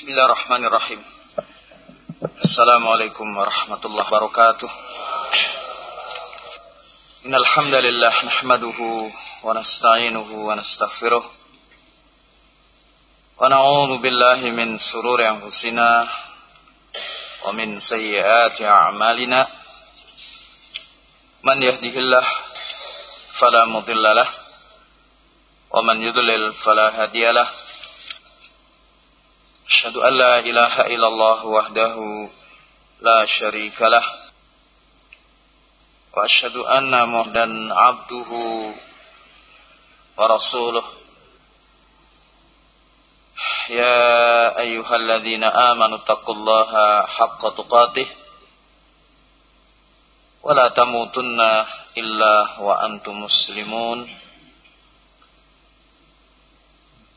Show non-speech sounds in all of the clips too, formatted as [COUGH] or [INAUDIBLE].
Bismillahirrahmanirrahim. Assalamualaikum warahmatullahi wabarakatuh. Innal hamdalillah nahmaduhu wa nasta'inuhu wa nastaghfiruh. Wa na'udzu billahi min sururi anfusina wa min sayyiati a'malina. Man yahdihillah fala mudilla lahu wa man yudlil fala hadiya. وأشهد أن لا إله إلا الله وحده لا شريك له وأشهد أن مهدا عبده ورسوله يا أيها الذين آمنوا اتقوا الله حق تقاته ولا تموتن إلا وأنتم مسلمون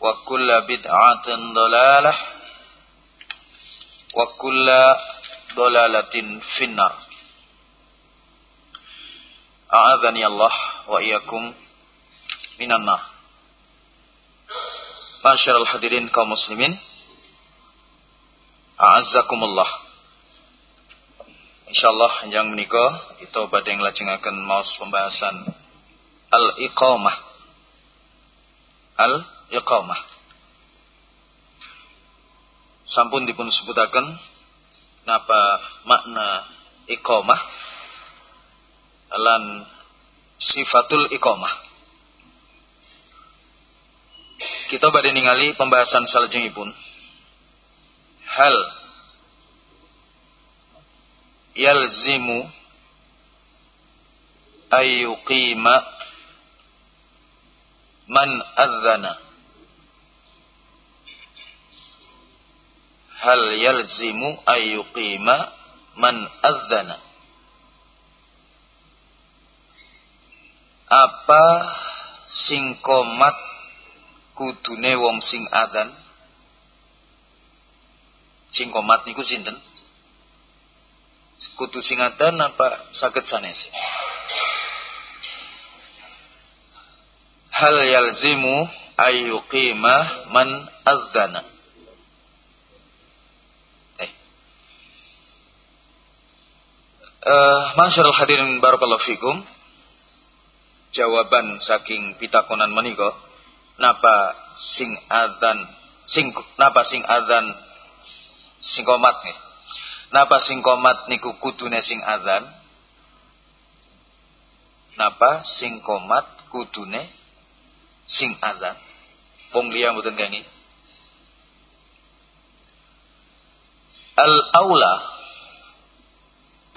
وكل بدعة ضلالة wa kulla dolalatin finnar. A'adhani Allah wa iyakum minan nar. Masyarul hadirin kaum muslimin. A'azzakumullah. Insyaallah yang menikah itu badhe nglajengaken maos pembahasan al-iqamah. Al-iqamah sampun dipun sebutaken napa makna iqamah lan sifatul iqamah? Kita badhe ningali pembahasan salajengipun. Hal yalzimu ayyuqima man adzana hal yalzimu ayyuqima man adzana? Apa sing komat kudune wong sing adzan? Sing komat niku sinten? Kudu sing adzan apa saged sanes hal yalzimu ayyuqima man adzana Uh, Masyarul hadirin barakallahu fikum. Jawaban saking pitakonan menika napa sing adzan sing napa sing adzan sing komat nih. Napa sing komat niku kudune sing adzan? Napa sing komat kudune sing adzan? Wong liya mboten kangi. Al aula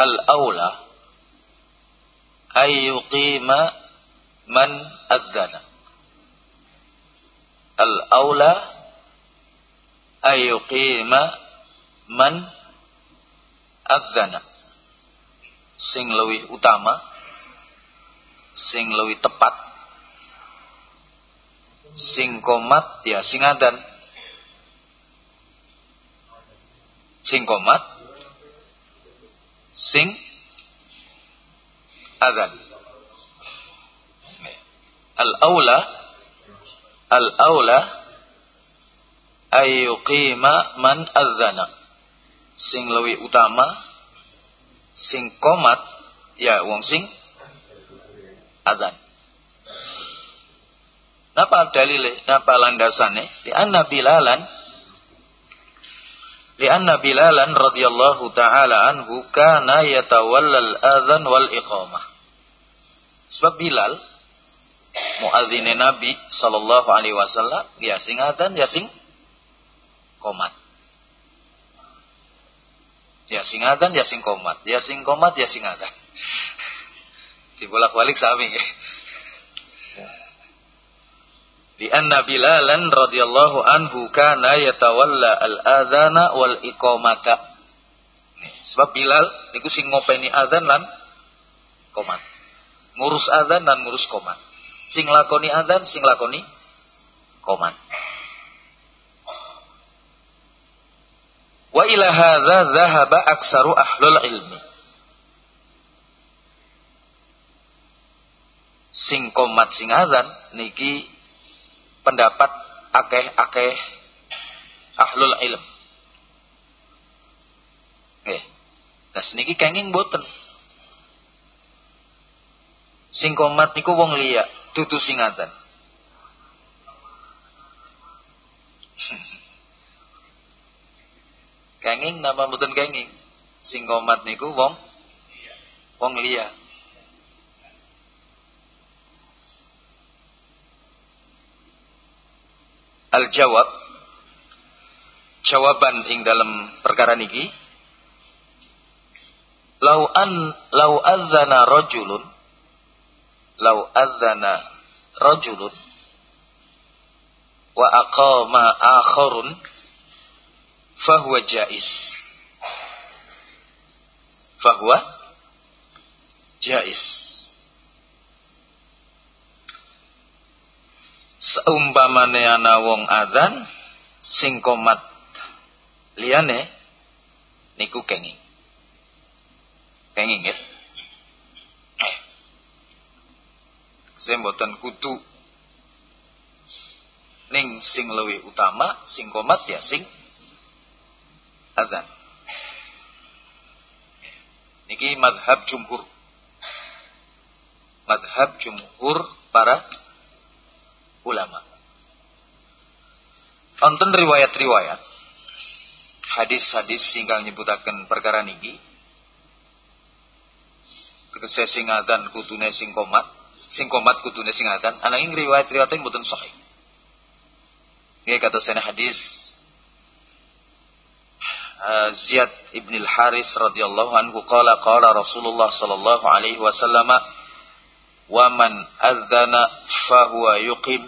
al-aula ay yuqima man adzana. Al-aula ay yuqima man adzana. Sing luwih utama sing luwih tepat sing komat ya sing adan sing komat sing. Adzan al aula al aula ayuqima man adzana sing lebih utama. Sing komat. Ya wong sing adzan Napa dalile? Napa landasane? Di anna Bilalan Di anna Bilalan radhiyallahu taala anhu kana yatawallal adzan wal iqamah. Sebab Bilal muadzin Nabi sallallahu alaihi wasallam ya sing adzan ya sing komat. Ya sing adzan ya sing komat, ya sing komat ya sing adzan. [LAUGHS] Dibolak-balik sami nggih. Di anna Bilalan radhiyallahu anhu kana yatawalla al-adzana wal iqamata. Sebab Bilal niku sing ngopeni adzan lan komat. Ngurus adzan dan ngurus komat. Sing lakoni adzan, sing lakoni komat. Wa ila hadza dhahaba aksaru ahlul ilmi. Sing komat sing adzan niki pendapat akeh-akeh ahlul ilm. Nggih. Nah seniki kenging boten. Sing komat niku wong liya, dudu singatan. [LAUGHS] kenging nama boten kenging. Sing komat niku wong wong liya. Al-jawab. Jawaban ing dalam perkara niki. Lau an lau adzana rajulun. Lau adzana rajulun. Wa aqama akharun. Fahuwa jais. Fahuwa jais seumpamane ana wong adzan sing komat liyane niku kenging kenging ya eh. saya mboten kudu ning sing luwih utama sing komat ya sing adzan. Niki madhab jumhur. Madhab jumhur para ulama. Wonten riwayat-riwayat hadis-hadis singkang nyebutaken perkara niki tegese sing adzan kudune sing komat, sing komat kudune sing adzan, ananging riwayat-riwayat mboten sahih. Nggih kata sana hadis uh, Ziyad ibn al-Haris radhiyallahu anhu qala qala Rasulullah sallallahu alaihi wasallam wa man adzana fahuwa yuqim.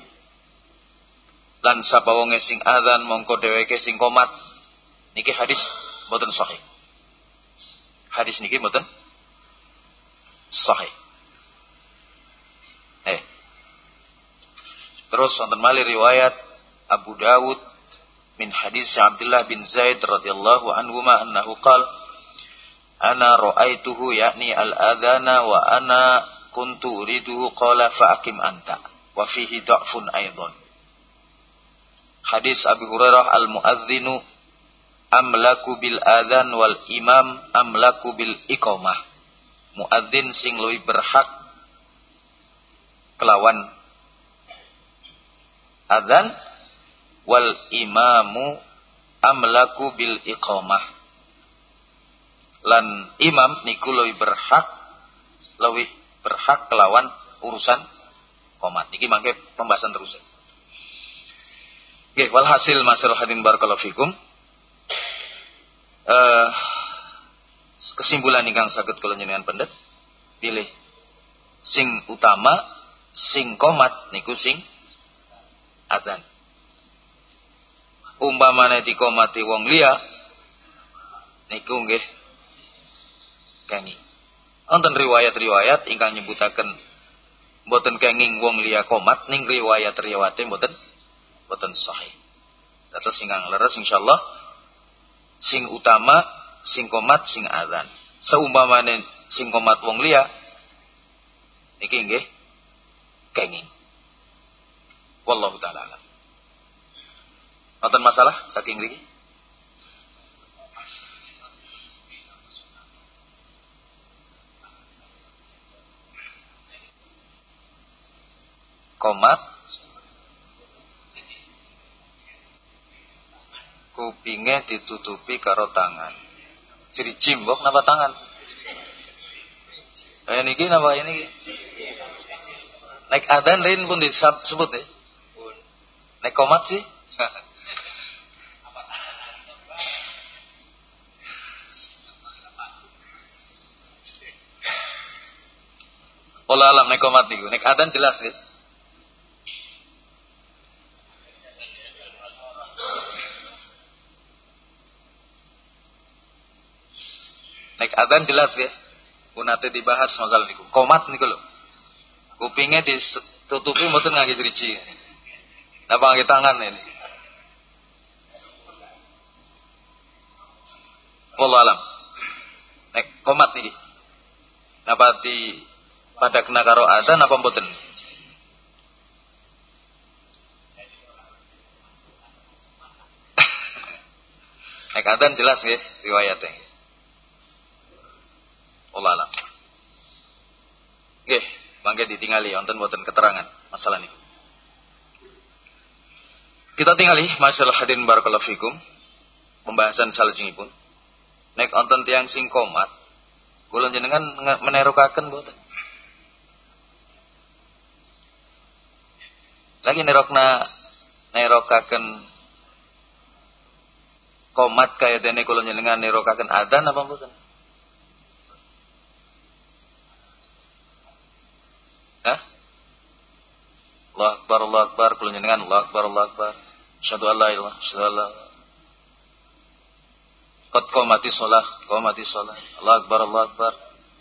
Lan sapa wonge sing adzan mongko dheweke sing komat. Niki hadis mboten sahih. Hadis niki mboten sahih. Eh. Terus wonten malih riwayat Abu Dawud min hadis Abdullah bin Zaid radhiyallahu anhu ma annahu qala ana ra'aituhu yakni al-adhana wa ana kuntu uriduhu qala fa'akim anta. Wa fihi da'fun aidan hadis Abu Hurairah al-muadzinu amlaku bil adzan wal imam amlaku bil iqamah. Muadzin sing luwih berhak kelawan adzan wal imamu amlaku bil iqamah. Lan imam niku luwih berhak luwih berhak kelawan urusan komat. Niki mangke pembahasan terus. Oke, walhasil masal hadin barakallahu fikum. Uh, kesimpulan ingkang saged kula njenengan pendet pilih sing utama sing komat niku sing adzan. Umpamane dikomati wong liya niku nggih kangi. Wonten riwayat-riwayat ingkang nyebutaken boten kenging wong liya komat ning riwayat-riwayate boten boten sahih. Dados ingkang leres insyaallah sing utama sing komat sing adzan. Seumpamane sing komat wong liya niki nggih kenging. Wallahu taala. Wonten masalah saking mriki? Komat kupingnya ditutupi karo tangan. Jadi jimbok napa tangan? Eh niki napa ini? Naik adan lain pun disebut ya. Naik komat sih. Olah alam naik komat niku. Naik adan jelas ya. Adan jelas ya. Kunate dibahas masalah niku. Komat niku lho. Kupingnya ditutupi mboten ngangge jerici. Napa ngangge tangan ini? Wallah alam. Nek komat niki. Napa di pada kena karo adzan apa mboten? [LAUGHS] Nek adzan jelas ya riwayatnya. Allah alam. Nggih, mangke ditingali wonten boten keterangan masalah ini. Kita tingali masalah hadirin barakallahu fikum. Pembahasan salajengipun. Nek wonten tiang sing komat, kula jenengan menerokaken boten? Lagi nerokna nerokaken komat kaya dene kula jenengan nerokaken adan apa mboten? Hah? Allah Akbar, Allah Akbar, kalau nyenengan Allah Akbar, Allah Akbar. Syahadu Allah ilah, syahadu Allah. Qad qamati sholah, qamati sholah. Allah Akbar, Allah Akbar.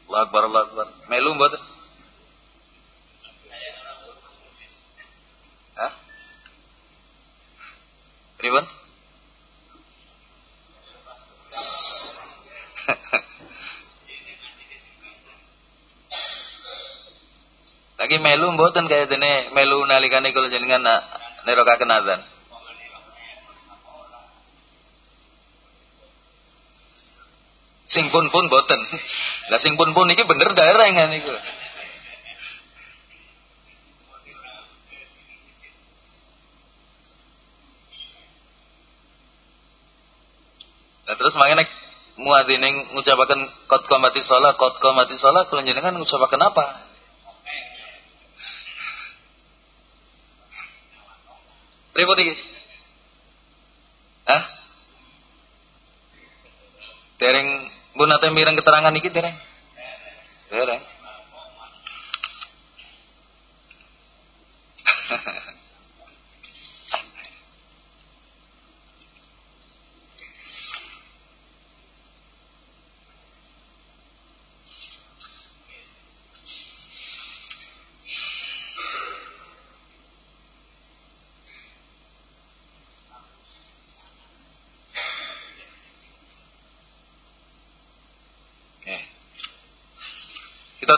Allah Akbar, Allah Akbar. Melu? Hah? Ribon? Lagi melu mboten kaya dene melu nalikane kula jenengan nerokaken azan. Sing pun pun boten. [LAUGHS] Lah sing pun pun iki bener daerah kan niku. Nah terus makanya muadzin ngucapaken qad qamati shalah, qad qamati shalah, kula jenengan ngucapaken apa? Repot iki. Hah? Dereng mbun nate mireng keterangan iki dereng. Dereng. [LAUGHS]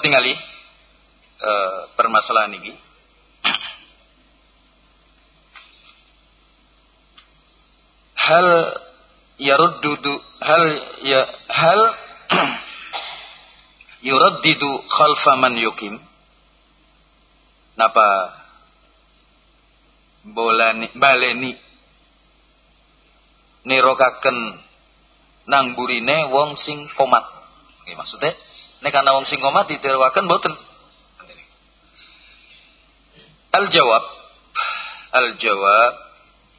Kita tinggali uh, permasalahan ini. Hal yaruddu hal ya hal [CLEARS THROAT] yuraddidu khalfa man yukim napa bolani baleni nirokaken nang burine wong sing komat maksudnya Nek ana wong sing komat didherwaken mboten. Al jawab Al jawab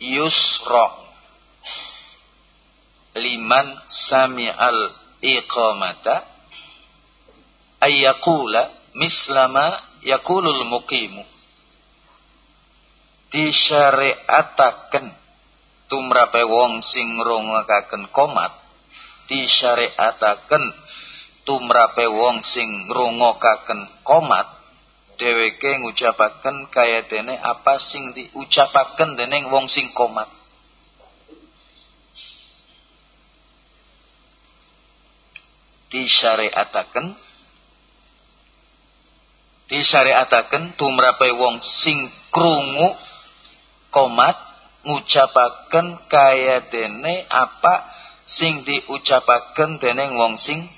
yusra. Liman sami'al iqamata ayyakula mislama yakulul muqimu. Disyariataken tumrape wong sing ngrungokaken komat disyariataken tumrape wong sing ngrungokaken komat dheweke ngucapaken kaya dene apa sing diucapaken dening wong sing komat. Disyariataken disyariataken tumrape wong sing krungu komat ngucapaken kaya dene apa sing diucapaken dening wong sing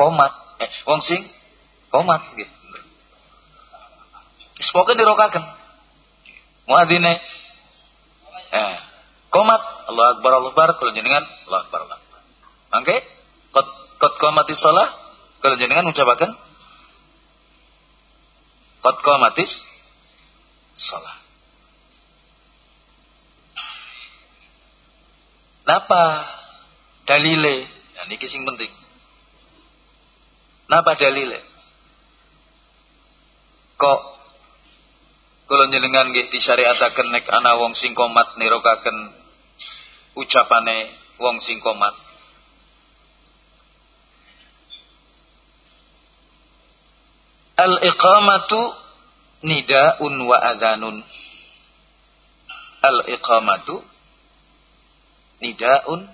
komat. Eh wong sing komat nggih. Semoga dirokaken. Muadzine. Eh komat. Allah akbar Allah akbar kalau jenengan Allah akbar Allah oke kot kot komati salah kalau jenengan ucapaken kot komatis salah Napa dalile? Nah, ini sing penting. Napa dalile? Kok kula jenengan nggih disyariataken nek ana wong sing komat nirokaken ucapane wong sing komat. Al iqamatu nidaun wa adhanun. Al iqamatu nidaun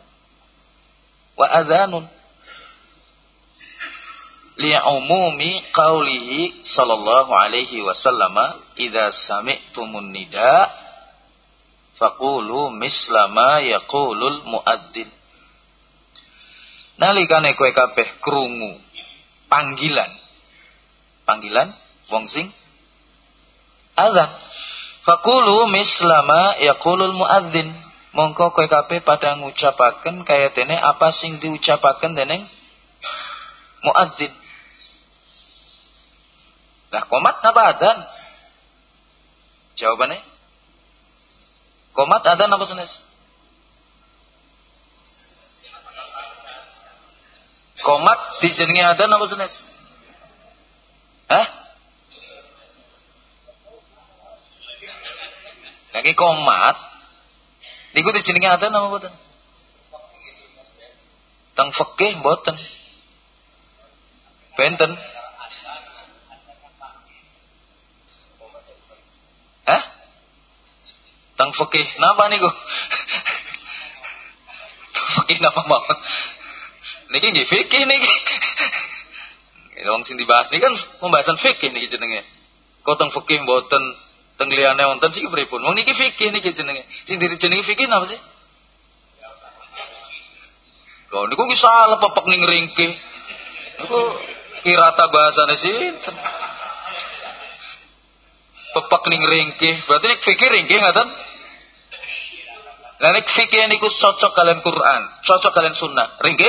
wa adhanun li'umumi qawlihi sallallahu alaihi wasallama idza sami'tumun nida faqulu mislama yaqulul muadzin nalikane kowe kabeh krungu panggilan. Panggilan wong sing azan. Faqulu mislama yaqulul muadzin mongko kowe kabeh pada ngucapaken kaya dene apa sing diucapaken dening muadzin lah komat apa adzan jawabannya komat adzan apa senes komat dijenengi adzan apa senes Hah? Lagi komat Niku dijenengi adzan nama mboten? Teng fikih mboten. Benten. Hah? Teng fikih napa niku? fikih napa mau? Niki nggih fikih niki. Wong sing dibahas niki kan pembahasan fikih niki jenenge. Kok teng fikih mboten Teng liyane wonten sik pripun? Wong niki fikih niki jenenge. Sing jenenge fikih napa sih? Lho niku ki salah pepek ning ringke. Niku kirata bahasane sinten? Pepek ning ringke. Berarti nek fikih ringke ngaten? Lah nek fikih niku cocok kalian Quran, cocok kalian sunnah. Ringke?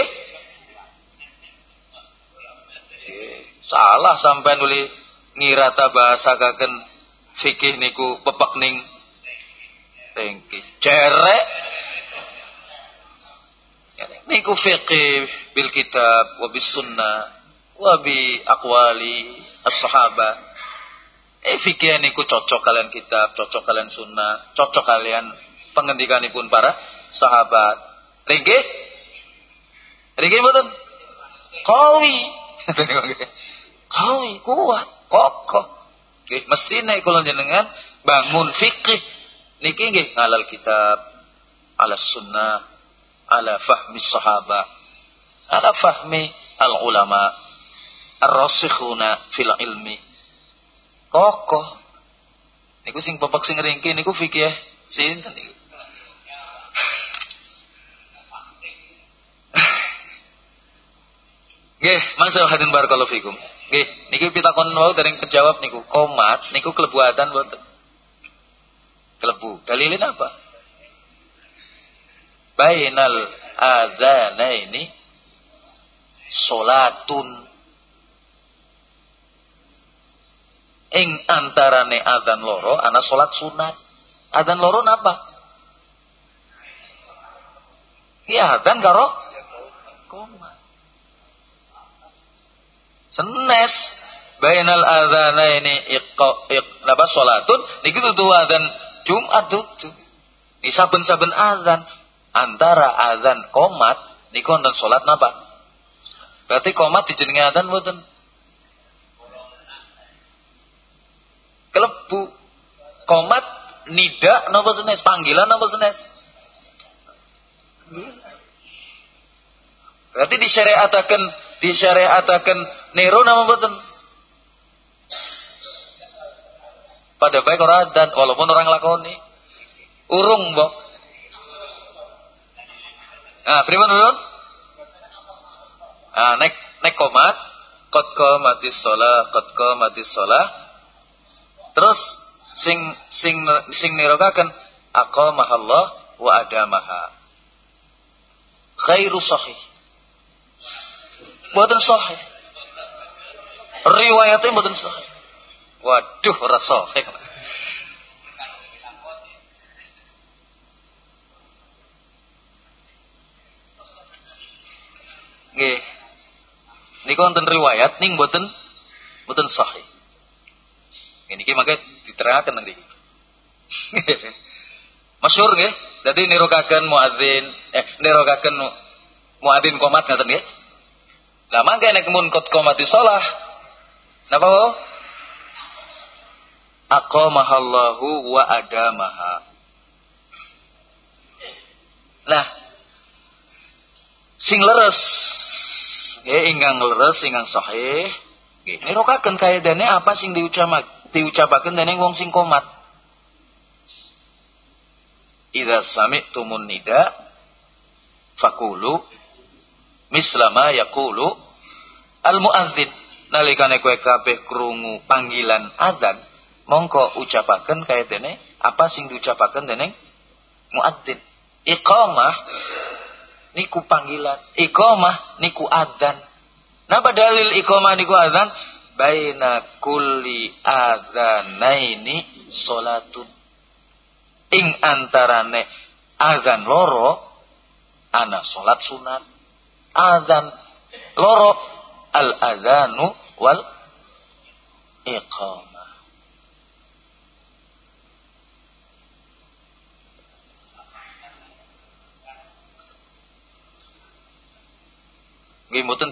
Salah sampai nuli ngirata bahasa kaken fikih niku pepek ning tengki cerek niku fikih bil kitab wa bis sunnah wa bi aqwali as-sahabah eh fikih niku cocok kalian kitab cocok kalian sunnah cocok kalian pengendikanipun para sahabat. Ringkih ringkih mboten? Kawi. [LAUGHS] Kawi kuat kokoh. Nggih, mestine kula jenengan bangun fikih niki nggih ngalal kitab ala sunnah ala fahmi sahabat ala fahmi al ulama ar-rasikhuna fil ilmi. Kokoh. Niku sing pepek sing ringki niku fikih sinten niku Nggih, masalah hadin barakallahu fikum. Nggih, niki pitakon wau dari penjawab niku komat niku kelebu adzan mboten. Kelebu. Dalilin apa? Bainal ini salatun ing antarane adzan loro ana salat sunat. Adzan loro napa? Iya, adzan karo komat. Senes bainal ini iqa iq napa salatun niki tutu adzan Jumat tutu. Ni saben-saben adzan antara adzan komat niku wonten salat napa? Berarti komat dijenengi adzan mboten? Kelebu. Komat nida napa senes? Panggilan napa senes? Berarti disyariataken disyariataken niru nama mboten? Pada baik orang dan walaupun orang lakoni. Urung, Mbok. Nah, pripun dulu? Nah, nek nek komat, qad qamatis shalah, qad qamatis shalah. Terus sing sing sing nirokaken aqamahallah wa adamaha. Khairu sahih. Mboten sahih. Riwayatnya mboten sahih. Waduh, ora sahih. Nggih. Niku wonten riwayat ning mboten mboten sahih. Ini ki mangke diterangkan nanti. [LAUGHS] Masyhur nggih. Dadi nirokaken muadzin eh nirokaken muadzin komat ngaten nggih. Lah mangke nek mun kot komati shalah. Napa wae? Aqamahallahu wa adamaha. Nah, sing leres nggih ingkang leres ingkang sahih nggih nirokaken kaidane apa sing diucapak diucapaken dening wong sing komat Idza sami'tumun nida fakulu mislama yaqulu al muadzin nalikane kowe kabeh krungu panggilan azan mongko ucapaken kaya dene apa sing diucapaken dening muadzin. Iqamah niku panggilan iqamah niku adzan. Napa dalil iqamah niku adzan? Baina kulli adzanaini salatun. Ing antarane azan loro ana salat sunat azan loro al azanu wal iqamah Nggih mboten.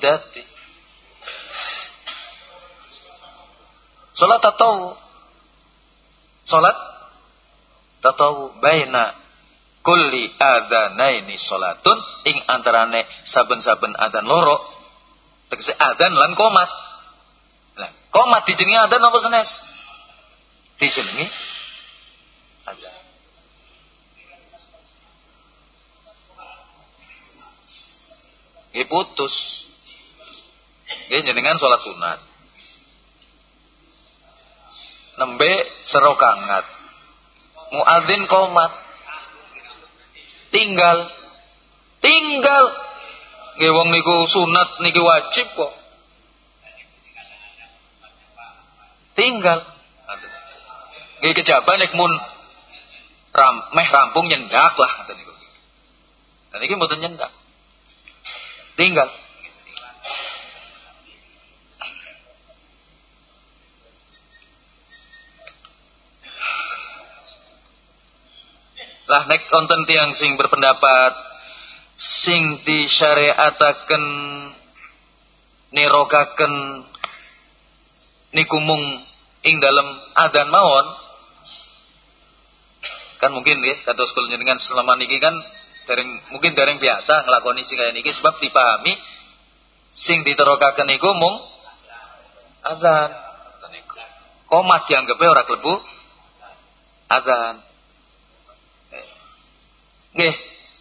Salat atau salat tatawu baina kulli adzanaini salatun ing antarane saben-saben adzan loro tegese adzan lan komat. Lah komat dijenengi adzan apa senes? Dijenengi adzan Nggih putus. Nggih jenengan salat sunat. Nembe serokangat muadzin komat tinggal. Tinggal. Nggih wong niku sunat niki wajib kok. Tinggal. Nggih kejaban nek mun ram, meh rampung nyendak lah ngoten niku. Dan iki mboten nyendak. Tinggal lah nek konten tiang sing berpendapat sing disyariataken nirokaken niku mung ing dalam adan mawon kan mungkin ya kata sekolah dengan selama niki kan dereng mungkin dereng biasa ngelakoni sing kaya niki sebab dipahami sing diterokaken niku mung azan komat dianggapnya ora klebu azan Nggih,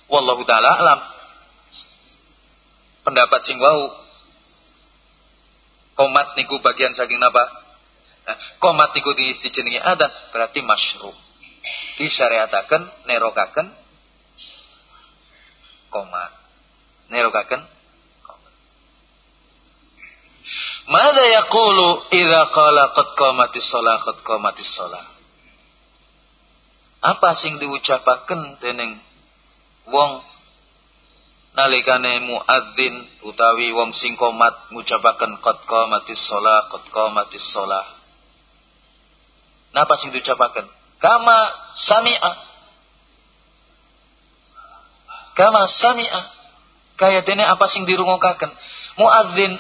wallahu taala alam. Pendapat sing wau komat niku bagian saking napa? Nah, komat niku di, dijenengi adan berarti masyru. Disyariataken nerokaken komat. Nerokaken komat. Mada yaqulu idza qala qad qamatis shalah qad qamatis shalah? Apa sing diucapaken dening wong nalikane muadzin utawi wong sing komat ngucapaken qad qamatis shalah qad qamatis shalah. Napa sing diucapaken? Kama sami'a. Kama sami'a. Kaya dene apa sing dirungokaken? Muadzin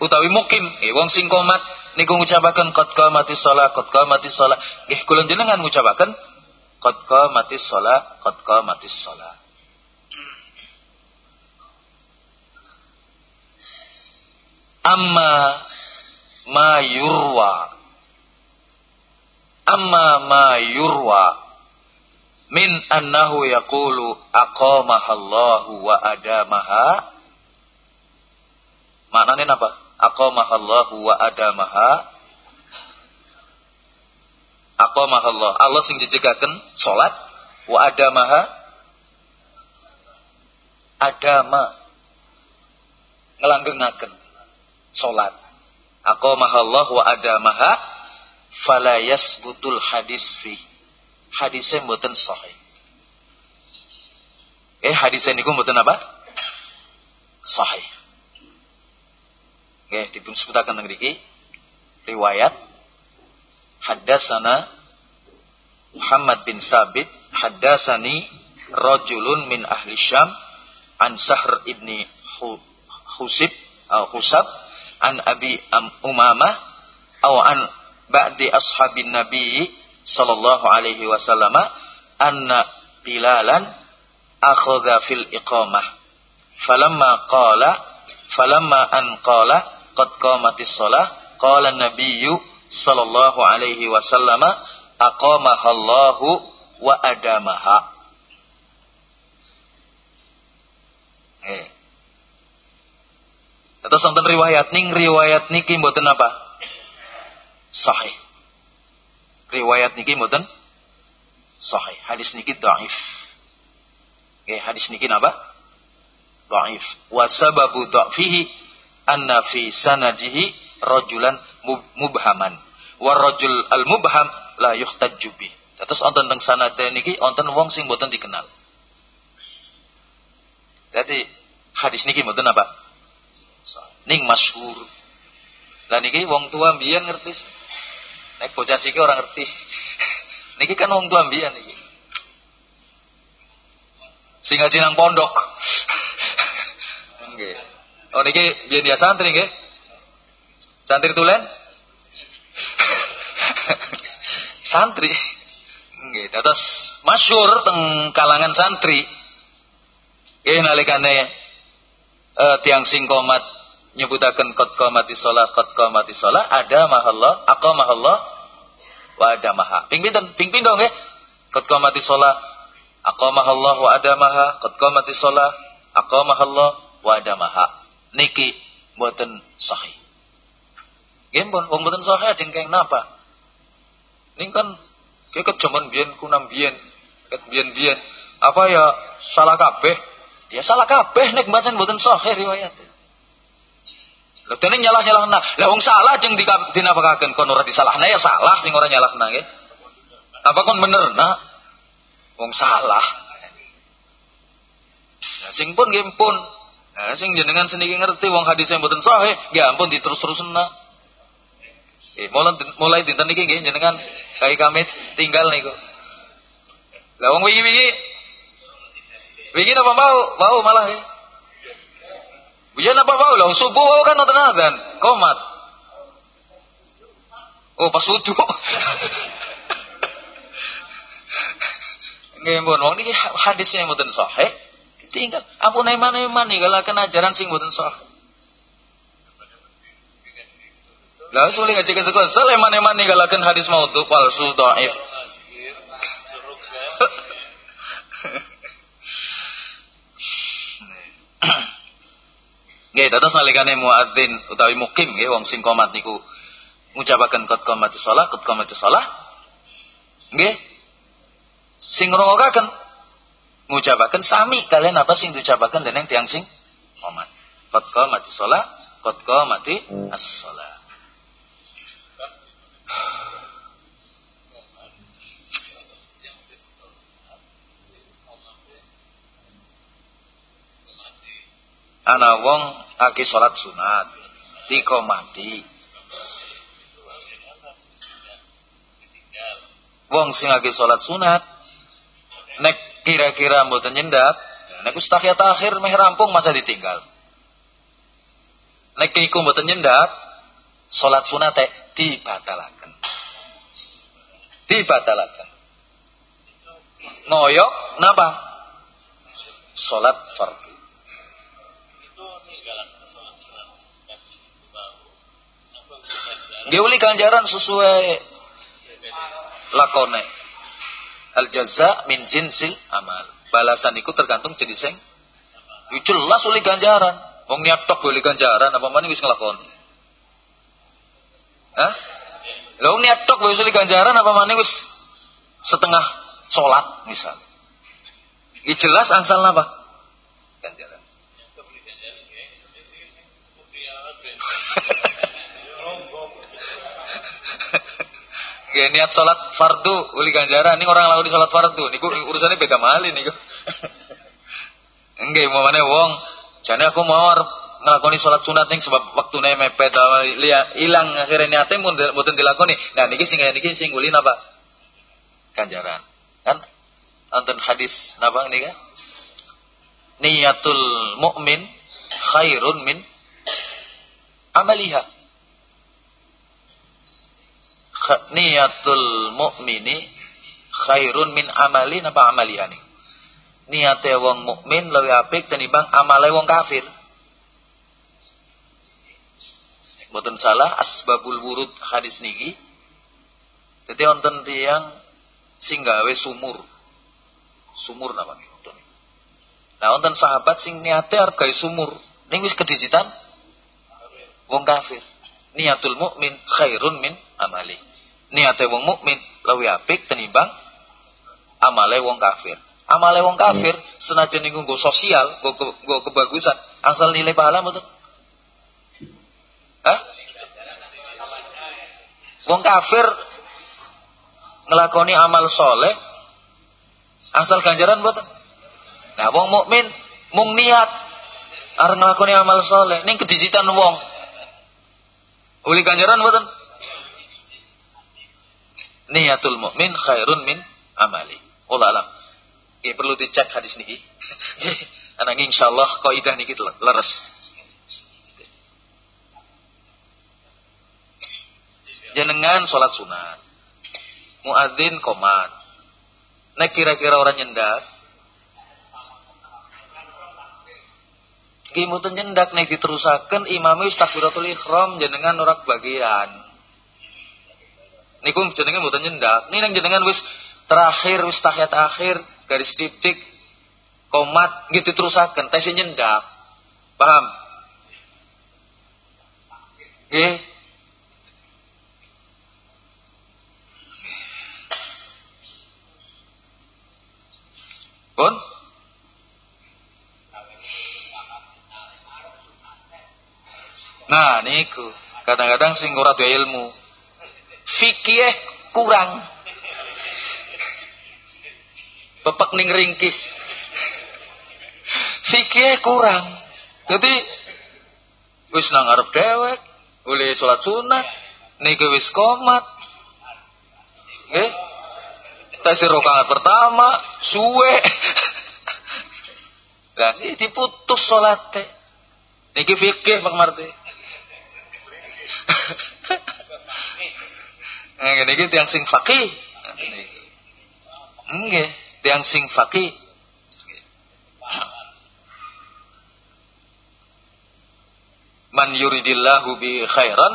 utawi mukim. Eh, wong sing komat niku ngucapaken qad qamatis shalah qad qamatis shalah. Nggih kula jenengan ngucapaken qad qamatis shalah qad qamatis shalah amma ma yurwa. Amma ma yurwa. Min annahu yaqulu aqamahallahu wa adamaha. Maknanya apa? Aqamahallahu wa adamaha. Aqamahallah. Allah sing dijegaken salat wa adamaha. Adama. Ngelanggengaken salat aqamahallah wa adamaha fala yasbutul hadis fi. Hadisnya mboten sahih. Eh hadisnya niku mboten apa? Sahih. Oke, dipun sebutaken teng mriki. Riwayat haddasana Muhammad bin Sabit haddasani rajulun min ahli Syam an Sahr ibni Husib al Husab an Abi Umamah aw an ba'di ashabin nabi sallallahu alaihi wasallam anna bilalan akhadha fil iqamah. Falamma qala falamma an qala qad qamatis shalah qala nabiyyu sallallahu alaihi wasallam aqamahallahu wa adamaha eh Atau sonten riwayat ning riwayat niki mboten apa? sahih. Riwayat niki mboten sahih. Hadis niki dhaif. Oke, hadis niki napa? Dhaif. Wa sababu dhaifihi anna fi sanadihi rajulan mubhaman. Wa rajul al mubham la yuhtajju bi. Terus wonten teng sanad niki wonten wong sing mboten dikenal. Jadi hadis niki mboten apa? Ning masyhur. Lah niki wong tua mbiyen ngerti Nek bocah siki orang ngerti. [LAUGHS] niki kan wong tua mbiyen niki. Sing ngaji pondok. [LAUGHS] Nggih. Oh niki biyen dia santri nggih. Santri tulen? [LAUGHS] santri. Nggih, terus masyhur teng kalangan santri. Nggih nalikane uh, tiang sing komat nyebutaken qad qamati shalah qad qamati shalah ada mahallah aqamahallah wa ada maha ping pinten ping pindho nggih? Qad qamati shalah aqamahallah wa ada maha qad qamati shalah aqamahallah wa ada maha niki mboten sahih. Nggih pun wong mboten sahih jengkeng napa? Ning kan keket jaman biyen kunam biyen ket biyen-biyen apa ya salah kabeh? Ya salah kabeh nek mboten mboten sahih riwayat Lha dene nyalah-nyalahna. Lah wong salah jeung dinapakaken kon ora disalahna ya salah sing ora nyalahna nggih. Apa kon bener nah? Wong salah. Nah, sing pun nggih pun. Nah, sing jenengan seniki ngerti wong hadis yang mboten sahih, nggih ampun diterus-terusna. Eh, mulai mulai dinten niki nggih jenengan kai kamit tinggal niku. Lah wong wingi-wingi wingi apa mau? Mau malah ya. Biar apa bau lah subuh kan nonton azan, komat. Oh pas wudu. [LAUGHS] Nggih pun wong niki hadisnya mboten sahih. Tinggal ampun eman-eman nih kalau kena ajaran sing mboten sahih. Lah sulit ngaji kesekuan, sel eman-eman nih kalau hadis maudhu palsu dhaif. [LAUGHS] Nggih, dados nalikane muadzin utawi mukim nggih wong sing komat niku ngucapaken qad qamati shalah, qad qamati shalah. Nggih. Sing ngrungokaken ngucapaken sami kalian apa sing diucapaken dening tiang sing komat. Qad qamati shalah, qad qamati as-shalah. Ana wong aki salat sunat tiko mati. Wong sing aki salat sunat nek kira-kira mboten nyendak nek wis tahiyat akhir meh rampung masa ditinggal. Nek iku mboten nyendak salat sunat dibatalaken. Dibatalaken. Ngoyok napa? Salat fardhu Nggih uli ganjaran sesuai lakone. Al jaza min jinsil amal. Balasan itu tergantung jenis sing. Jelas uli ganjaran. Wong niat tok uli ganjaran apa mana wis nglakon. Hah? Lho niat tok wis uli ganjaran apa mana wis setengah sholat misal. Ini jelas angsal apa? Ganjaran. Ya niat sholat fardu uli ganjaran ini orang lakukan sholat fardu niku urusannya beda malih niku. [LAUGHS] Enggak mau mana wong jadi aku mau ngelakoni sholat sunat nih sebab waktu nih mepet hilang akhirnya niatnya mboten dilakoni. Nah niki sing niki sing uli napa? Ganjaran. Kan nonton hadis napa nih kan? Niatul mukmin khairun min amaliha niatul mukmini khairun min amali napa amalihani niate wong mukmin luwih apik tinimbang amale wong kafir. Mboten salah asbabul wurud hadis niki. Dadi wonten tiyang sing gawe sumur. Sumur napa nggih Nah wonten sahabat sing niate arep gawe sumur. Ning wis kedisitan wong kafir. Niatul mukmin khairun min amali niate wong mukmin luwih apik tenimbang amale wong kafir. Amale wong kafir senajan niku nggo sosial, nggo ke, kebagusan, asal nilai pahala mboten? Hah? Wong kafir ngelakoni amal soleh asal ganjaran mboten? Nah, wong mukmin mung niat arep ngelakoni amal soleh ning kedijitan wong. Uli ganjaran mboten? Niatul mukmin khairun min amali. Allah alam. Ya, perlu dicek hadis niki. [LAUGHS] Anang insyaallah kaidah niki leres. Jenengan sholat sunat. Muadzin komat. Nek kira-kira orang nyendak. Kimutan nyendak nek diterusaken imami takbiratul ikhram jenengan ora bagian niku jenenge mboten nyendak nang jenengan wis terakhir wis tahiyat akhir garis titik komat gitu terusaken tes nyendak paham? Nggih. Pun? Nah, niku. Kadang-kadang sing ora ilmu fikih kurang. Bapak ning ringkih fikih kurang. Jadi wis nang arep dewek oleh salat sunat niki wis komat. Nggih tasir rakaat pertama suwe. [LAUGHS] Dan diputus salate niki fikih Pak Marti Nah, ngene iki tiyang sing faqih. Nggih, tiyang sing faqih. Man yuridillahu bi khairan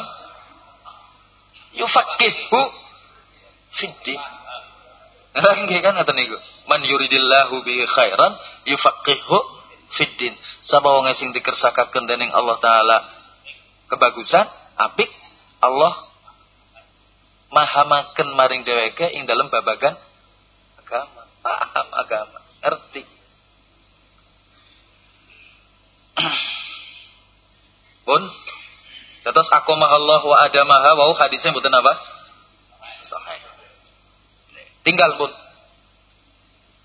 yufaqihu fiddin. Nggih kan ngoten niku. Man yuridillahu bi khairan yufaqihu fiddin. Sapa wong sing dikersakaken dening Allah taala kebagusan, apik, Allah mahamaken maring dheweke ing dalam babagan agama, paham agama, ngerti. [CLEARS THROAT] Pun terus akomah Allah wa adamaha wau hadisnya mboten apa? Sahih. Tinggal pun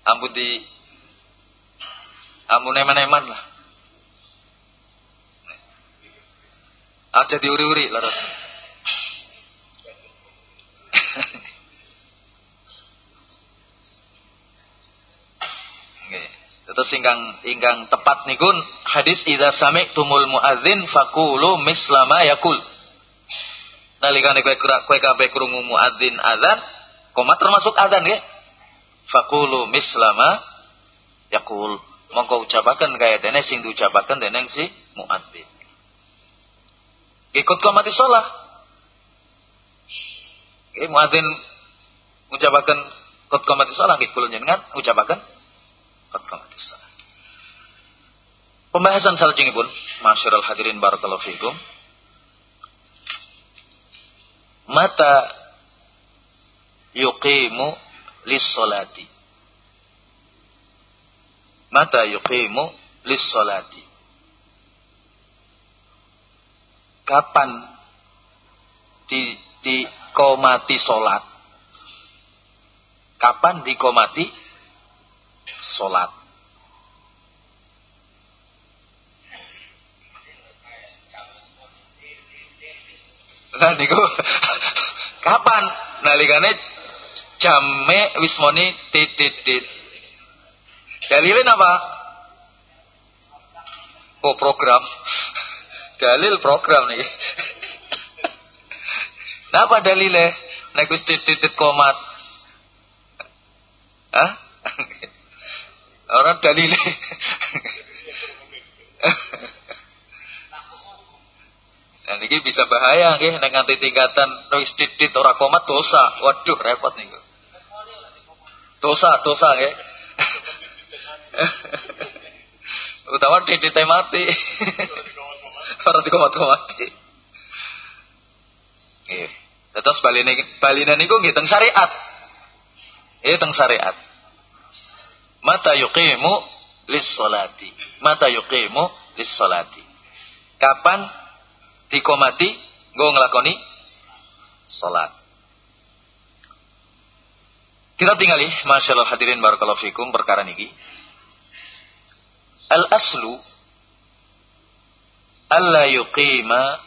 ampun di ampun eman-eman lah. Aja diuri-uri lah rasanya. Terus ingkang ingkang tepat nikun hadis idza sami'tumul muadzin faqulu mislama yakul. Nalikane kowe kowe kabeh krungu muadzin adzan, koma termasuk adzan ya. Faqulu mislama yakul. Mongko ucapaken kaya dene sing diucapaken dening si muadzin. Ikut komati sholat. Nggih muadzin ngucapaken qad qamati shalah nggih kula njenengan ngucapaken qad qamati shalah. Pembahasan salajengipun, hadirin barakallahu fikum. Mata yuqimu lis-salati. Mata yuqimu lis-salati. Kapan di dikomati salat? Kapan dikomati salat? [LAUGHS] Nah niku kapan nalikane jame wismoni titit. Dalilin apa? Oh program. [LAUGHS] Dalil program nih. [LAUGHS] Napa dalile? Nek wis titit komat. Hah? Orang dalile. Dan ini bisa bahaya nggih nek nganti tingkatan wis titit ora komat dosa. Waduh repot niku. Dosa, dosa nggih. Utawa titit mati. Ora dikomat-komati. Nggih. Terus baline balina niku nggih teng syariat. Nggih teng syariat. Mata yuqimu lis salati. Mata yuqimu lis salati. Kapan dikomati nggo nglakoni salat. Kita tinggali masyaallah hadirin barakallahu fikum perkara niki. Al aslu alla yuqima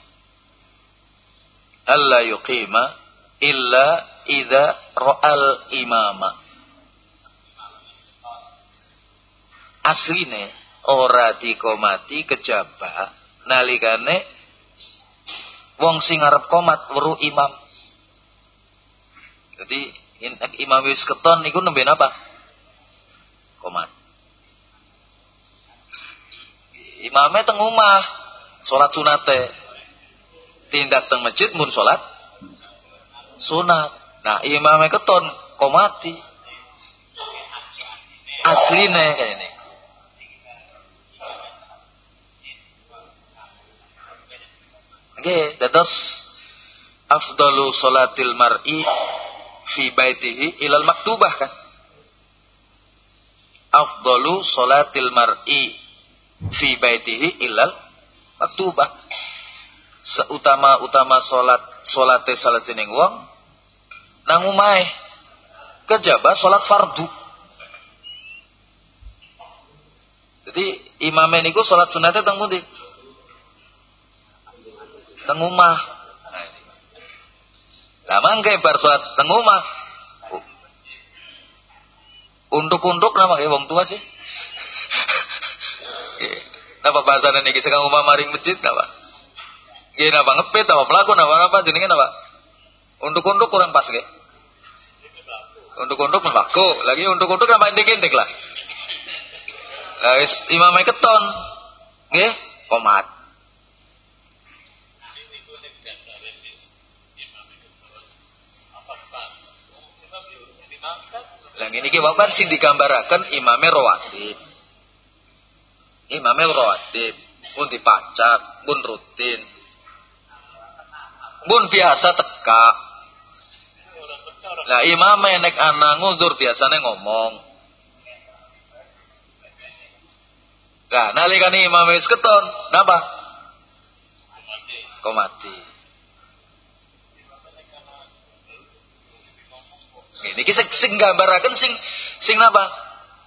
alla yuqima illa idza ra'al imama. Asline ora dikomati kejaba nalikane wong sing arep komat weru imam. Jadi imam wis keton niku nembe apa? Komat. Imamnya teng omah salat sunate. Tindak teng masjid mun salat sunat. Nah, imamnya keton komati. Asline kayak ini. Nggih, dados afdalu salatil mar'i fi baitihi ilal maktubah kan. Afdalu salatil mar'i fi baitihi ilal maktubah. Seutama-utama salat salate jeneng wong nang omahe kejaba salat fardu. Jadi imamnya niku salat sunatnya teng pundi? Teng omah. Lah mangke bar salat teng omah. Unduk-unduk nama ya wong tua sih. [LAUGHS] napa bahasane niki sekang omah maring masjid napa? Nggih napa ngepet apa pelaku napa apa jenenge napa? Unduk-unduk kurang pas nggih. Unduk-unduk melaku, lagi unduk-unduk napa intik-intik lah. Lah imamnya keton. Nggih, komat. Lah ini ki wapan sing digambaraken imame rawatib. Imame rawatib pun dipacak, pun rutin. Pun biasa teka. Lah imam nek ana ngundur biasanya ngomong. Lah nalikane imam wis keton, napa? Komati. Ini sing sing sing sing napa?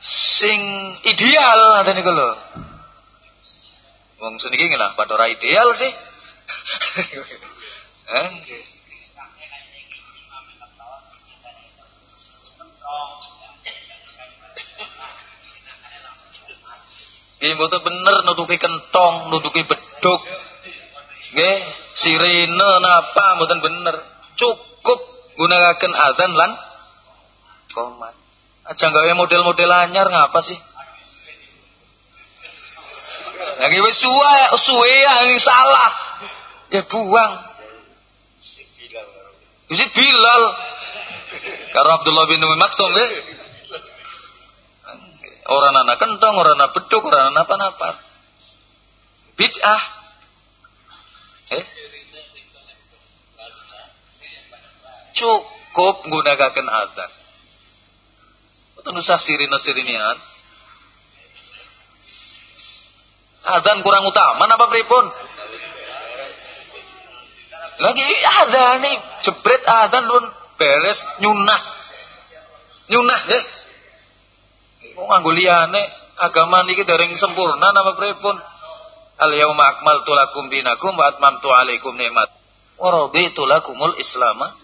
Sing ideal ada niku lho. Wong seniki lah padha ora ideal sih. [LAUGHS] Nggih mboten bener nutuki kentong, nutuki beduk. Nggih, sirine napa mboten bener. Cukup gunakan azan lan komat. Aja gawe model-model anyar ngapa sih? Lagi wis suwe, suwe yang salah. Ya buang. Isi Bilal. Karo Abdullah bin Umi Maktum nggih. Orang anak kentong, orang anak beduk, orang anak apa-apa. Bid'ah. Eh? Cukup menggunakan adzan. Betul usah sirine-sirinian. Adzan kurang utama apa pripun? Lagi adzan nih jebret adzan pun beres nyunah. Nyunah ya. Wong nganggo liyane agama niki dereng sempurna napa pripun? Al yauma akmaltu lakum dinakum wa atmamtu alaikum nikmat. Wa raditu lakumul islama.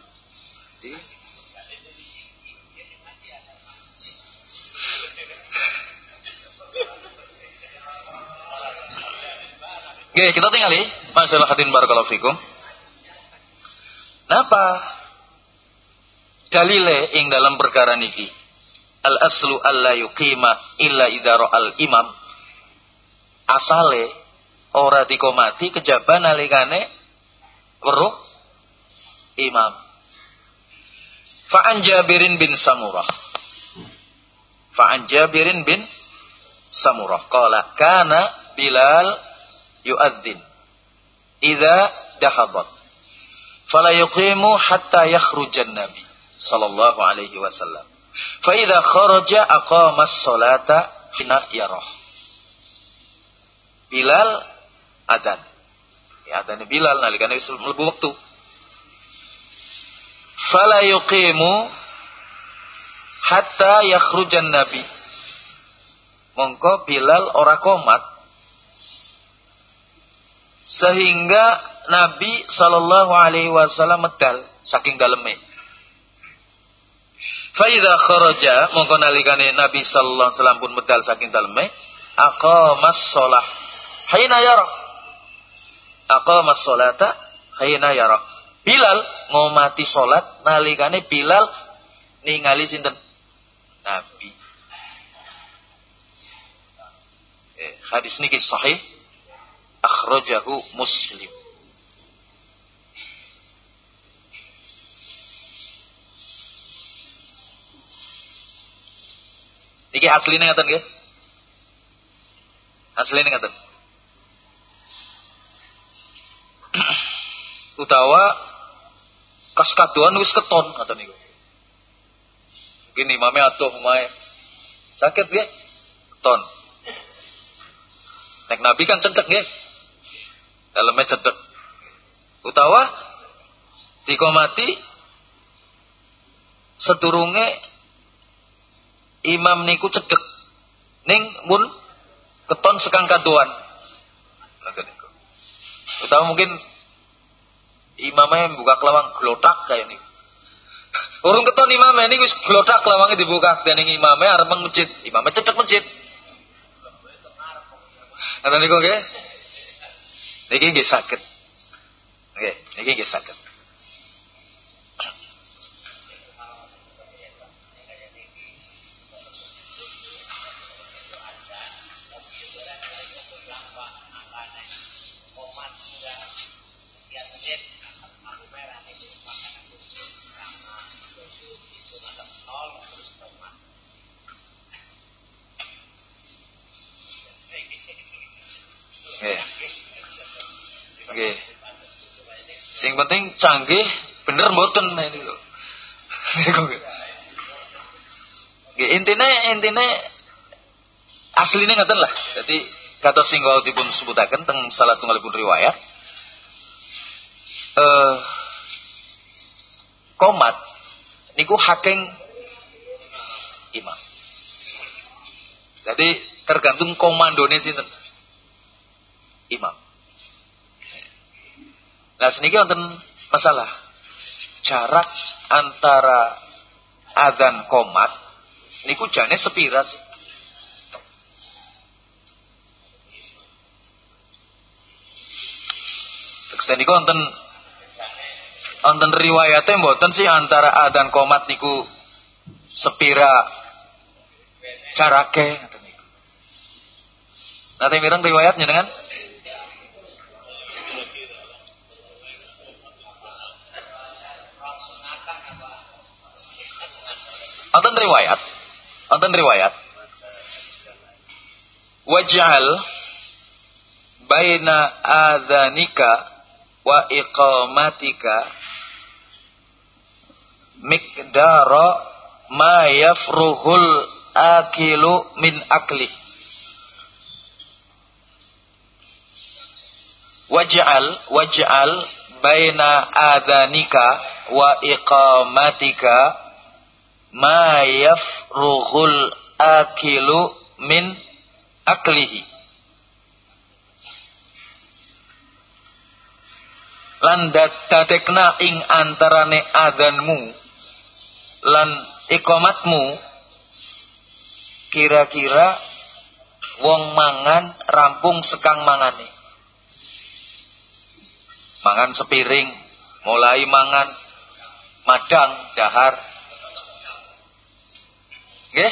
Oke, kita tinggali. Masalah hadin barakallahu fikum. Napa? Dalile ing dalam perkara niki. Al aslu alla yuqima illa idza al imam. Asale ora dikomati kejaban nalikane weruh imam. Fa'an Jabirin bin Samurah. Fa'an Jabirin bin Samurah. Qala kana Bilal yu'adzin. Idza dahadat fala yuqimu hatta yakhrujan nabi sallallahu alaihi wasallam. Fa idza kharaja aqama as-salata hina yarah. Bilal adan ya adan Bilal nalikane wis mlebu wektu fala yuqimu hatta yakhrujan nabi. Mongko Bilal ora komat sehingga Nabi Shallallahu Alaihi Wasallam medal saking daleme. Faida kharaja mongko nalikane Nabi Sallallahu Alaihi Wasallam pun medal saking daleme. Aqamas sholah hayna yara. Aqamas sholata hayna yara. Bilal ngomati sholat nalikane Bilal ningali sinten Nabi. Eh, hadis niki sahih akhrajahu Muslim. Iki aslinya ngaten nggih? Aslinya ngaten. [CLEARS THROAT] Utawa kas kadoan wis keton ngaten niku. Gini mame atuh mae. Sakit nggih? Keton. Nek Nabi kan cendek nggih dalamnya cedek. Utawa dikomati sedurunge imam niku cedek. Ning mun keton sekang kaduan utawa mungkin imamnya buka kelawang glotak kayak ini urung keton imamnya ini wis glotak kelawangnya dibuka dan ini imamnya arep masjid. Imamnya cedek masjid. Ada niku nggih? Niki nggih saged. Nggih, niki nggih saged. Sing penting canggih, bener mboten ini lho. [LAUGHS] Nggih intine intine asline ngaten lah. Jadi kata sing dipun sebutaken teng salah setunggalipun riwayat eh uh, komat niku haking imam. Jadi tergantung komandone sinten. Imam. Nah seniki wonten masalah. Jarak antara adzan komat niku jane sepira sih? Teksen niku wonten wonten riwayate mboten sih antara adzan komat niku sepira jarake ngoten niku. Nanti mireng riwayatnya dengan riwayat, wonten riwayat. Waj'al baina adzanika wa iqamatika miqdara ma yafruhul akilu min akli waj'al waj'al baina adzanika wa iqamatika ma yafruhul akilu min aklihi. Lan dadekna ing antarane adzanmu lan ikomatmu kira-kira wong mangan rampung sekang mangane. Mangan sepiring mulai mangan madang dahar nggih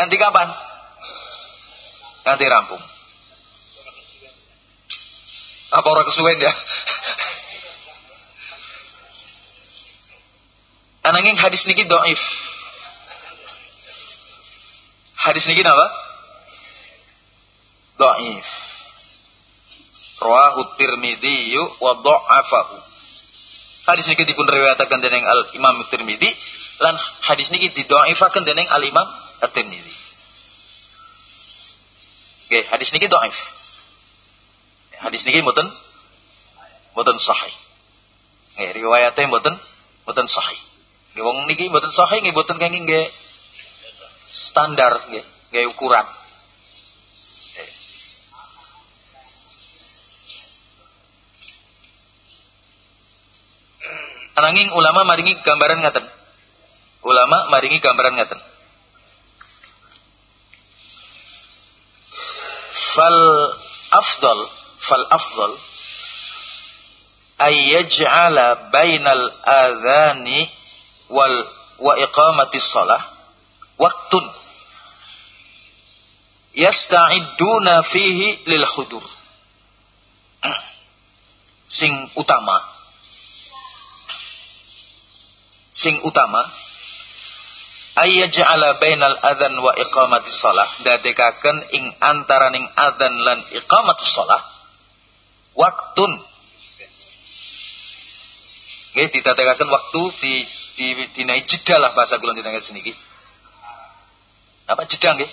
nganti kapan nganti rampung apa orang kesuwen ya [LAUGHS] Ananging hadis niki doif. Hadis niki apa? Doif. Rawahu Tirmidzi wa dha'afahu. Hadis niki dipun riwayataken dening Al Imam Tirmidzi lan hadis niki didhaifaken dening Al Imam At-Tirmidzi. Oke, hadis niki doif. Hadis niki mboten mboten sahih. Nggih, riwayatnya mboten mboten sahih. Nggih wong niki mboten sahih nggih mboten kenging nggih standar nggih, nggih ukuran. Ananging ulama maringi gambaran ngaten. Ulama maringi gambaran ngaten. Fal afdal fal afdal ay yaj'ala bainal adhani wal wa iqamatis shalah waktun yasta'idduna fihi lil hudur sing utama sing utama ayyaj'ala bainal adzan wa iqamatis shalah dadekaken ing antaraning adzan lan iqamatis shalah waktun Nggih didadekaken waktu di di dinai jeda lah bahasa kula dinai seniki. Apa jeda nggih?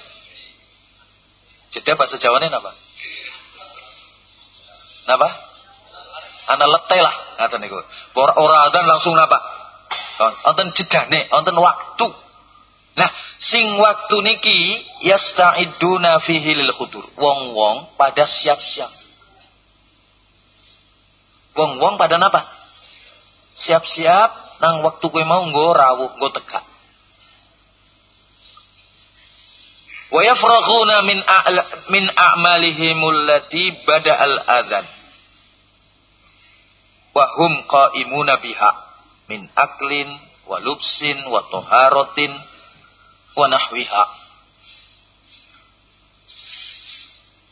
Jeda bahasa Jawane napa? Napa? Ana leteh lah ngaten niku. Ora adzan langsung napa? Wonten jedane, wonten waktu. Nah, sing waktu niki yasta'iduna fihi lil khudur. Wong-wong pada siap-siap. Wong-wong pada napa? Siap-siap nang waktu kue mau nggo rawuh, nggo tegak. Wa yafraghuna min a'la, min a'malihim allati bada'al adzan. Wa hum qa'imuna biha min aklin wa lubsin wa taharatin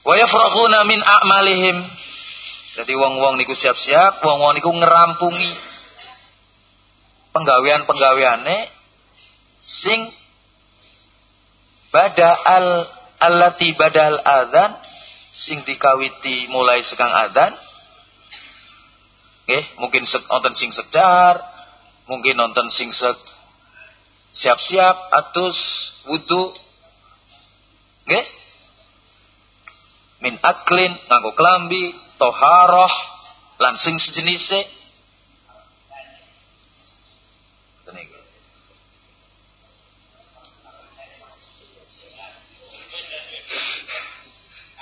Wa yafraghuna min a'malihim. Jadi wong-wong niku siap-siap, wong-wong niku ngerampungi penggawean-penggaweane sing badal allati badal adzan sing dikawiti mulai sekang adzan nggih mungkin nonton sing sedar mungkin nonton sing sek siap-siap atus wudu nggih min aklin nganggo klambi toharoh lan sing sejenise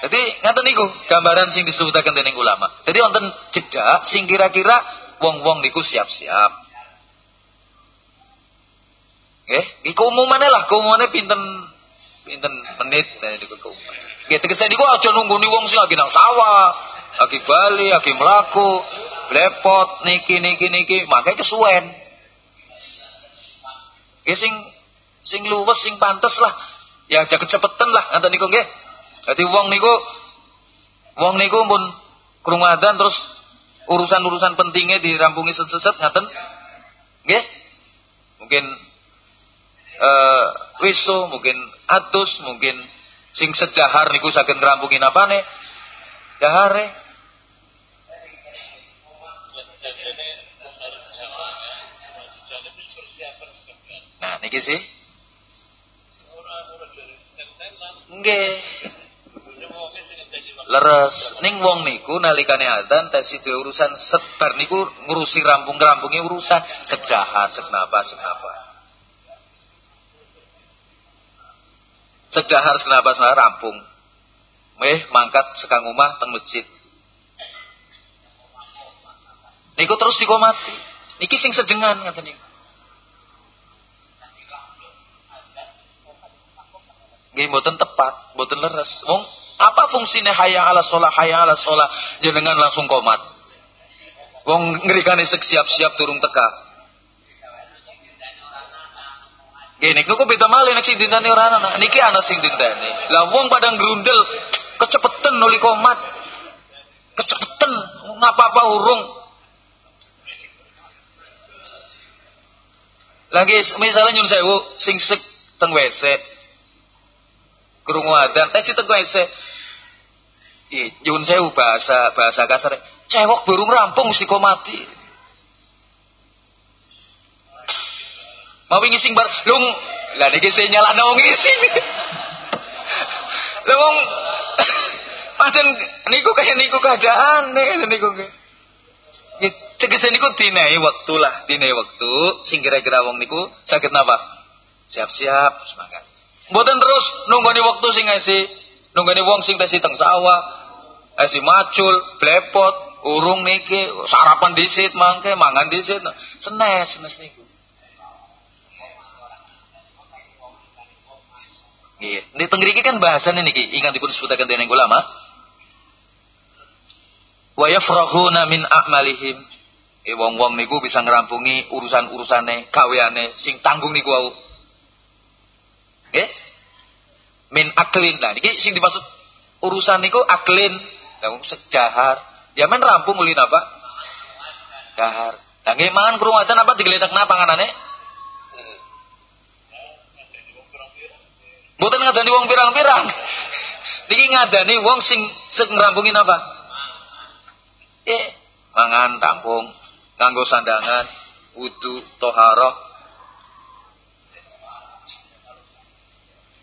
Jadi ngaten niku gambaran sing disebutaken dening ulama. Jadi wonten jeda sing kira-kira wong-wong niku siap-siap. Nggih, iki umumane lah, umumane pinten pinten menit niku keumuman. Nggih, tegese niku aja nungguni wong sing lagi nang sawah, lagi bali, lagi melaku, blepot niki niki niki, makanya kesuwen. Nggih sing sing luwes sing pantes lah. Ya aja kecepetan lah ngaten niku nggih. Jadi wong niku wong niku pun krungu adzan terus urusan-urusan pentingnya dirampungi seset ngaten. Nggih? Mungkin uh, wiso, mungkin atus, mungkin sing sedahar niku saged ngrampungi napane? Dahare. Nah, niki sih. Nggih. Leres ning wong niku nalikane adzan tes urusan sebar niku ngurusi rampung-rampungi urusan sedahar, seknapa, seknapa. Sedahar seknapa, seknapa rampung. Meh mangkat sekang omah teng masjid. Niku terus dikomati. Niki sing sedengan ngaten niku. Mboten tepat, mboten leres. Wong apa fungsinya hayya ala sholah, hayya ala sholah jenengan langsung komat. Wong ngerikane siap-siap turung teka. Gini, kok beda malih nek sing dinteni ora ana. Niki ana sing dinteni. Lah wong padang grundel kecepetan nuli komat. Kecepetan ngapa-apa urung. Lagi misalnya nyun sewu sing sek teng WC krungu adzan tes itu gue se Yun sewu bahasa bahasa kasar cewek burung rampung mesti kau mau ngising bar lung lah niki saya nyala wong ngising. Lu wong [LAUGHS] pancen niku kayak niku keadaan nih niku tegese niku dinai waktu lah dinai waktu sing kira-kira wong niku sakit napa? Siap-siap semangat. Mboten terus nunggoni waktu sing ngasi, nunggoni wong sing tesi teng sawah, esi macul, blepot, urung niki, sarapan disit mangke, mangan disit, senes senes niku. Nggih, ini tengriki kan bahasan niki, ingat dipun sebutaken dening ulama. Wa yafrahuna min a'malihim. E wong-wong niku bisa ngerampungi urusan-urusane, gaweane sing tanggung niku wau. Nggih? Min aklin. Nah, niki sing dimaksud urusan niku aklin. Lah sejahar. Ya men rampung ulin apa? Dahar. Lah nggih mangan krungaten apa digeletak napa panganane? Mboten ngadani wong pirang-pirang. Niki ngadani wong sing sing ngrampungin apa? Eh, mangan tampung, nganggo sandangan, wudu, toharoh,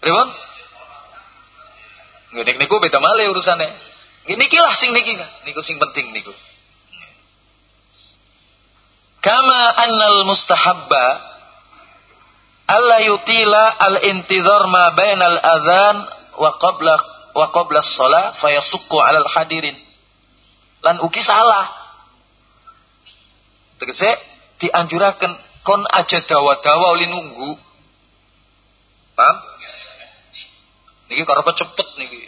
Ribon? Nggih niku beda malih urusane. Nggih niki lah sing niki niku sing penting niku. Kama annal mustahabba alla yutila al intidhar ma bainal adzan wa qabla wa qabla shalah fayasukku alal hadirin. Lan uki salah. Tegese dianjuraken kon aja dawa-dawa oleh nunggu. Paham? Niki karepe cepet niki.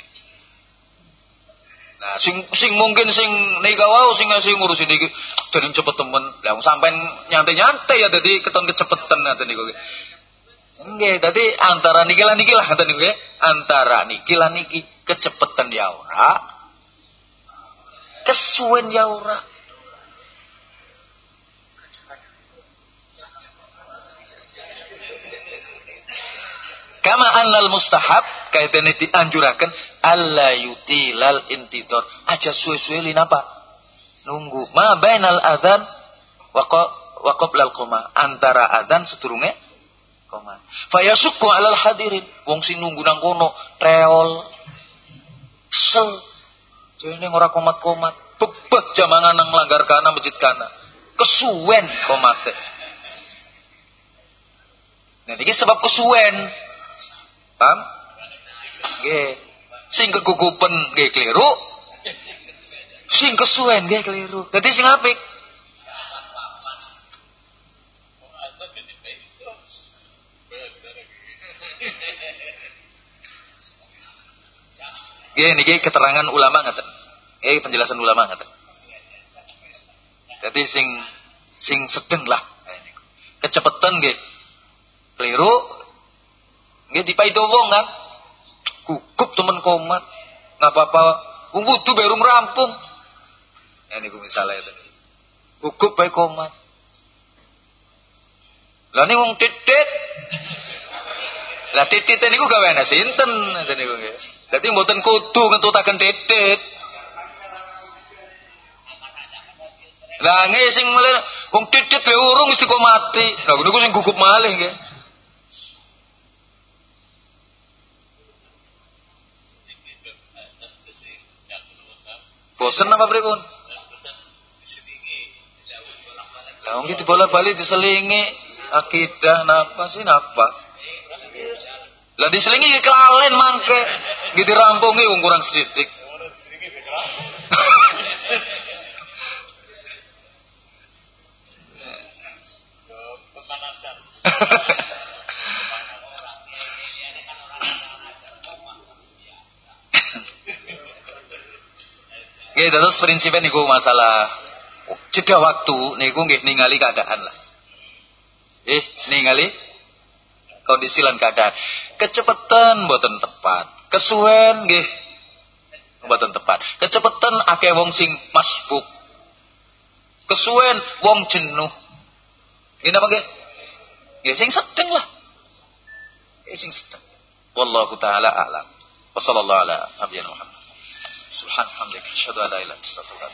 Nah, sing sing mungkin sing nika wau sing sing ngurusin niki den cepet temen. Lah sampean nyantai-nyantai ya dadi keton kecepetan ngoten niku. Nggih, dadi antara niki lan niki lah ngoten niku ya. Antara niki lan niki kecepetan ya ora. Kesuwen ya ora. Kama annal mustahab kaitane dianjurakan alla yutilal intidor. Aja suwe-suwe apa? Nunggu. Ma bainal adzan wa wa qablal qoma. Antara adzan sedurunge qoma. Fayasukku alal hadirin. Wong sing nunggu nang kono reol. Sel. Dene ora komat-komat. Bebet jamangan nang langgar kana masjid kana. Kesuwen komate. Nah, ini sebab kesuwen. Paham? Nggih. Sing kegugupen nggih keliru. Sing kesuwen nggih keliru. Dadi sing apik. Nggih niki keterangan ulama ngaten. Eh penjelasan ulama ngaten. Jadi sing sing sedeng lah. Kecepatan nggih. Keliru Nggih dipaido wong kan. Gugup temen komat. Nggak apa-apa. Wong wudu baru rampung. Ya niku misalnya itu. Gugup bae komat. Lah ning wong titit Lah titit niku gaweane sinten ngoten niku nggih. Dadi mboten kudu ngentutaken titit. Lah nggih sing mulai wong titit wae urung wis mati. Lah niku sing gugup malih nggih. Bosen apa pripun? Lah wong iki bola-bali diselingi akidah napa sih napa? Lah diselingi kelalen mangke. Gitu rampungi wong kurang sedikit. Oke, terus prinsipnya niku masalah jeda waktu niku nggih ningali keadaan lah. Eh, ningali kondisi lan keadaan. Kecepatan mboten tepat. Kesuwen nggih mboten tepat. Kecepatan akeh wong sing masbuk. Kesuwen wong jenuh. Ini apa nggih? Nggih sing sedeng lah. Sing sedeng. Wallahu taala a'lam. Wassallallahu ala nabiyina Muhammad. Subhanallah. Asyhadu an la ilaha illallah.